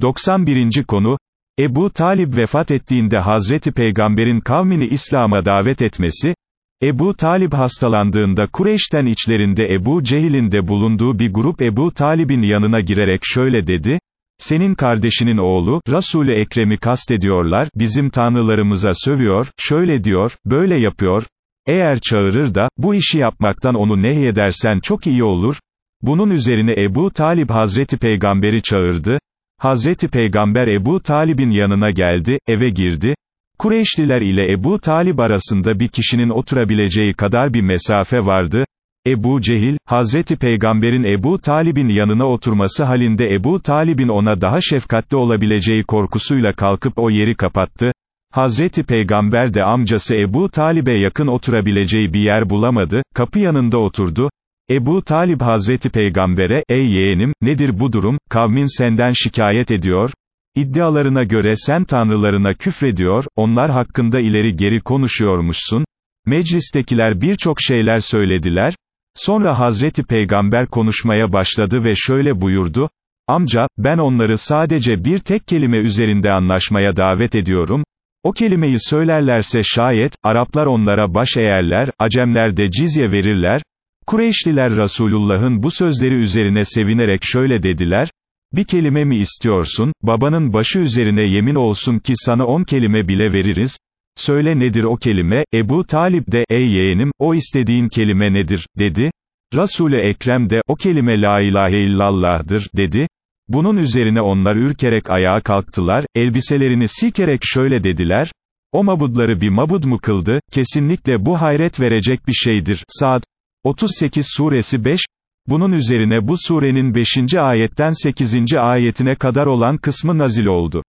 91. konu, Ebu Talib vefat ettiğinde Hazreti Peygamber'in kavmini İslam'a davet etmesi, Ebu Talib hastalandığında Kureyş'ten içlerinde Ebu Cehil'in de bulunduğu bir grup Ebu Talib'in yanına girerek şöyle dedi, senin kardeşinin oğlu, Resul-i Ekrem'i kastediyorlar, bizim tanrılarımıza sövüyor, şöyle diyor, böyle yapıyor, eğer çağırır da, bu işi yapmaktan onu nehyedersen çok iyi olur, bunun üzerine Ebu Talib Hazreti Peygamber'i çağırdı, Hazreti Peygamber Ebu Talib'in yanına geldi, eve girdi, Kureyşliler ile Ebu Talib arasında bir kişinin oturabileceği kadar bir mesafe vardı, Ebu Cehil, Hazreti Peygamber'in Ebu Talib'in yanına oturması halinde Ebu Talib'in ona daha şefkatli olabileceği korkusuyla kalkıp o yeri kapattı, Hazreti Peygamber de amcası Ebu Talib'e yakın oturabileceği bir yer bulamadı, kapı yanında oturdu, Ebu Talib Hazreti Peygamber'e, ey yeğenim, nedir bu durum, kavmin senden şikayet ediyor, İddialarına göre sen tanrılarına küfrediyor, onlar hakkında ileri geri konuşuyormuşsun, meclistekiler birçok şeyler söylediler, sonra Hazreti Peygamber konuşmaya başladı ve şöyle buyurdu, amca, ben onları sadece bir tek kelime üzerinde anlaşmaya davet ediyorum, o kelimeyi söylerlerse şayet, Araplar onlara baş eğerler, Acemler de cizye verirler, Kureyşliler Resulullah'ın bu sözleri üzerine sevinerek şöyle dediler, bir kelime mi istiyorsun, babanın başı üzerine yemin olsun ki sana on kelime bile veririz, söyle nedir o kelime, Ebu Talip de, ey yeğenim, o istediğin kelime nedir, dedi, Resul-i Ekrem de, o kelime la ilahe illallah'dır, dedi, bunun üzerine onlar ürkerek ayağa kalktılar, elbiselerini silkerek şöyle dediler, o mabudları bir mabud mu kıldı, kesinlikle bu hayret verecek bir şeydir, Saad, 38 suresi 5, bunun üzerine bu surenin 5. ayetten 8. ayetine kadar olan kısmı nazil oldu.